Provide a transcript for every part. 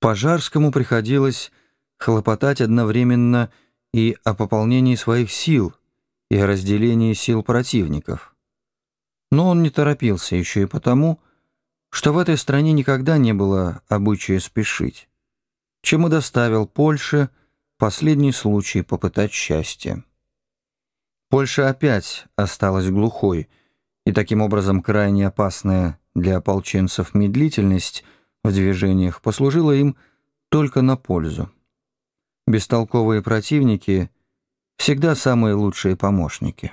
Пожарскому приходилось хлопотать одновременно и о пополнении своих сил, и о разделении сил противников. Но он не торопился еще и потому, что в этой стране никогда не было обычая спешить, чем и доставил Польше последний случай попытать счастье. Польша опять осталась глухой, и таким образом крайне опасная для ополченцев медлительность в движениях послужила им только на пользу. Бестолковые противники всегда самые лучшие помощники.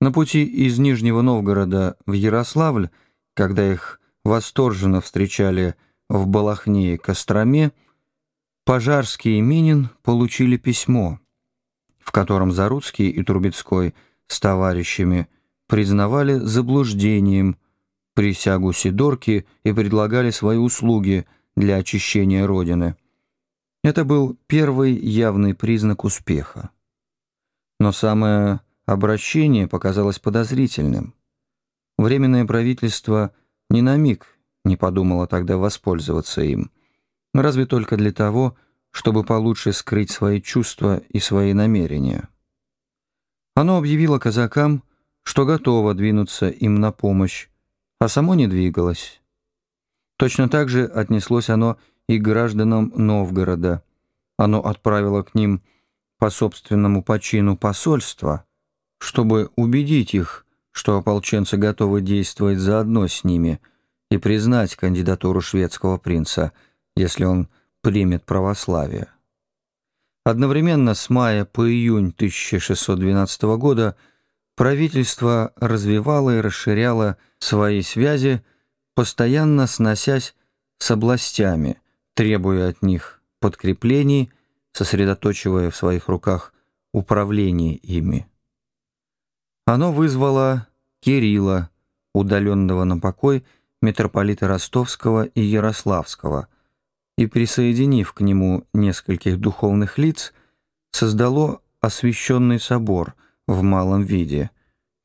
На пути из Нижнего Новгорода в Ярославль, когда их восторженно встречали в Балахне и Костроме, Пожарский и Минин получили письмо, в котором Заруцкий и Трубецкой с товарищами признавали заблуждением присягу Сидорки и предлагали свои услуги для очищения Родины. Это был первый явный признак успеха. Но самое обращение показалось подозрительным. Временное правительство ни на миг не подумало тогда воспользоваться им, разве только для того, чтобы получше скрыть свои чувства и свои намерения. Оно объявило казакам, что готово двинуться им на помощь, а само не двигалось. Точно так же отнеслось оно и к гражданам Новгорода. Оно отправило к ним по собственному почину посольство, чтобы убедить их, что ополченцы готовы действовать заодно с ними и признать кандидатуру шведского принца, если он примет православие. Одновременно с мая по июнь 1612 года правительство развивало и расширяло свои связи, постоянно сносясь с областями, требуя от них подкреплений, сосредоточивая в своих руках управление ими. Оно вызвало Кирилла, удаленного на покой митрополита Ростовского и Ярославского, и, присоединив к нему нескольких духовных лиц, создало освященный собор в малом виде,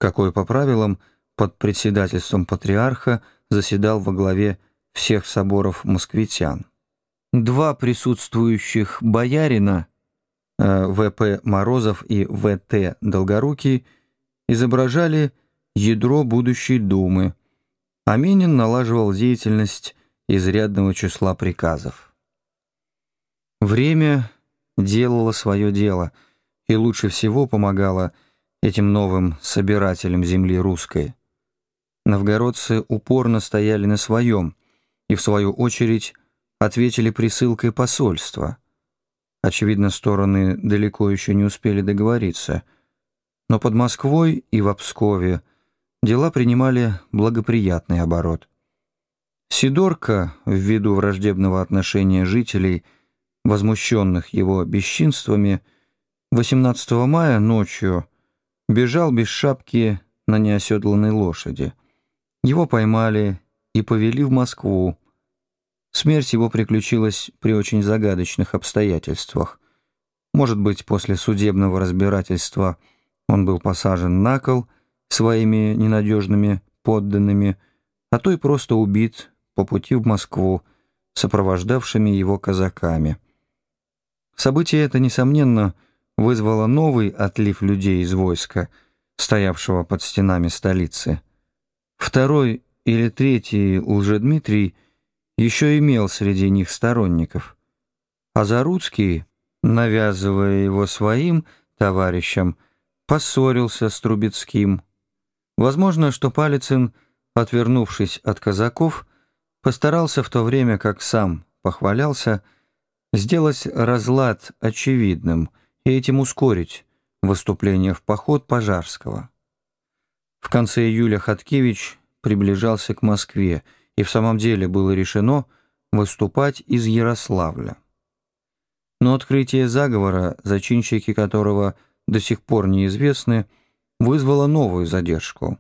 какой по правилам под председательством патриарха заседал во главе всех соборов москвитян. Два присутствующих боярина, э, В.П. Морозов и В.Т. Долгорукий, изображали ядро будущей думы, а Минин налаживал деятельность изрядного числа приказов. Время делало свое дело и лучше всего помогало этим новым собирателям земли русской. Новгородцы упорно стояли на своем и, в свою очередь, ответили присылкой посольства. Очевидно, стороны далеко еще не успели договориться, но под Москвой и в Пскове дела принимали благоприятный оборот. Сидорка, ввиду враждебного отношения жителей, возмущенных его бесчинствами, 18 мая ночью бежал без шапки на неоседланной лошади. Его поймали и повели в Москву. Смерть его приключилась при очень загадочных обстоятельствах. Может быть, после судебного разбирательства он был посажен на кол своими ненадежными подданными, а то и просто убит по пути в Москву, сопровождавшими его казаками. Событие это, несомненно, вызвало новый отлив людей из войска, стоявшего под стенами столицы. Второй или третий Лжедмитрий еще имел среди них сторонников, а Заруцкий, навязывая его своим товарищам, поссорился с Трубецким. Возможно, что Палицын, отвернувшись от казаков, постарался в то время, как сам похвалялся, сделать разлад очевидным и этим ускорить выступление в поход Пожарского. В конце июля Хаткевич приближался к Москве, и в самом деле было решено выступать из Ярославля. Но открытие заговора, зачинщики которого до сих пор неизвестны, вызвало новую задержку.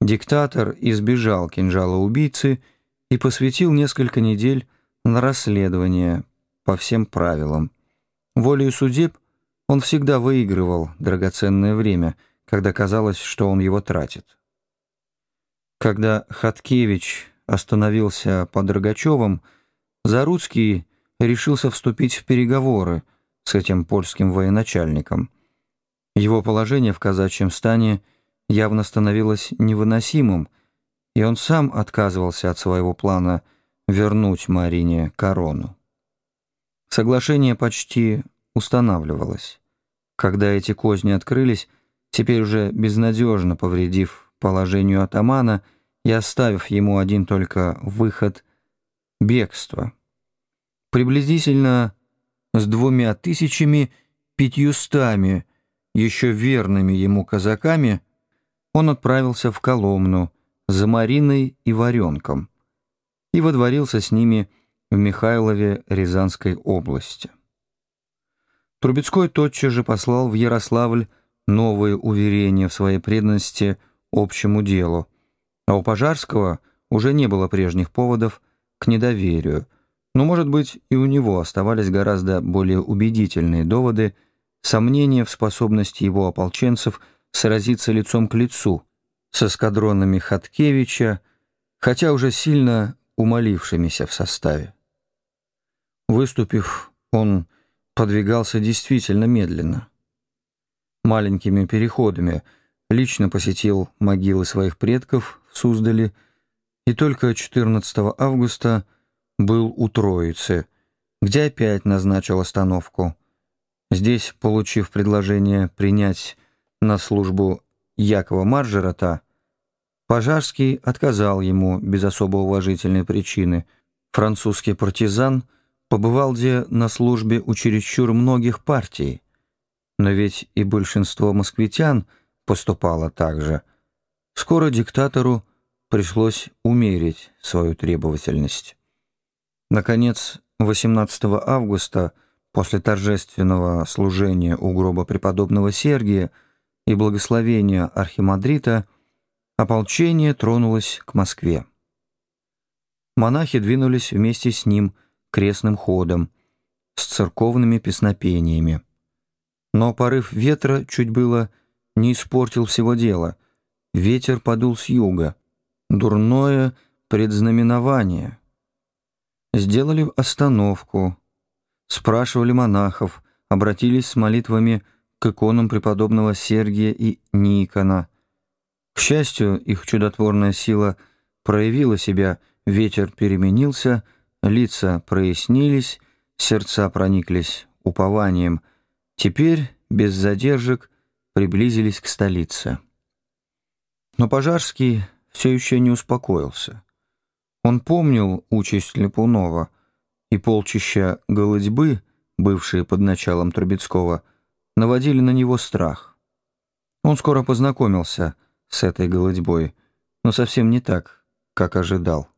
Диктатор избежал кинжала убийцы и посвятил несколько недель на расследование по всем правилам. Волею судеб он всегда выигрывал драгоценное время – когда казалось, что он его тратит. Когда Хаткевич остановился под Рогачевым, Заруцкий решился вступить в переговоры с этим польским военачальником. Его положение в казачьем стане явно становилось невыносимым, и он сам отказывался от своего плана вернуть Марине корону. Соглашение почти устанавливалось. Когда эти козни открылись, теперь уже безнадежно повредив положению атамана и оставив ему один только выход — бегство. Приблизительно с двумя тысячами пятьюстами еще верными ему казаками он отправился в Коломну за Мариной и Варенком и водворился с ними в Михайлове Рязанской области. Трубецкой тотчас же послал в Ярославль новые уверения в своей преданности общему делу, а у Пожарского уже не было прежних поводов к недоверию, но, может быть, и у него оставались гораздо более убедительные доводы, сомнения в способности его ополченцев сразиться лицом к лицу с эскадронами Хаткевича, хотя уже сильно умолившимися в составе. Выступив, он подвигался действительно медленно. Маленькими переходами лично посетил могилы своих предков в Суздале и только 14 августа был у Троицы, где опять назначил остановку. Здесь, получив предложение принять на службу Якова Маржерата, Пожарский отказал ему без особо уважительной причины. Французский партизан – побывал где на службе у чересчур многих партий, но ведь и большинство москвитян поступало так же. Скоро диктатору пришлось умерить свою требовательность. Наконец, 18 августа, после торжественного служения у гроба преподобного Сергия и благословения архимандрита, ополчение тронулось к Москве. Монахи двинулись вместе с ним – крестным ходом, с церковными песнопениями. Но порыв ветра чуть было не испортил всего дела. Ветер подул с юга. Дурное предзнаменование. Сделали остановку. Спрашивали монахов, обратились с молитвами к иконам преподобного Сергия и Никона. К счастью, их чудотворная сила проявила себя, ветер переменился — Лица прояснились, сердца прониклись упованием. Теперь, без задержек, приблизились к столице. Но Пожарский все еще не успокоился. Он помнил участь Липунова, и полчища голодьбы, бывшие под началом Трубецкого, наводили на него страх. Он скоро познакомился с этой голодьбой, но совсем не так, как ожидал.